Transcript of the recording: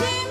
shame.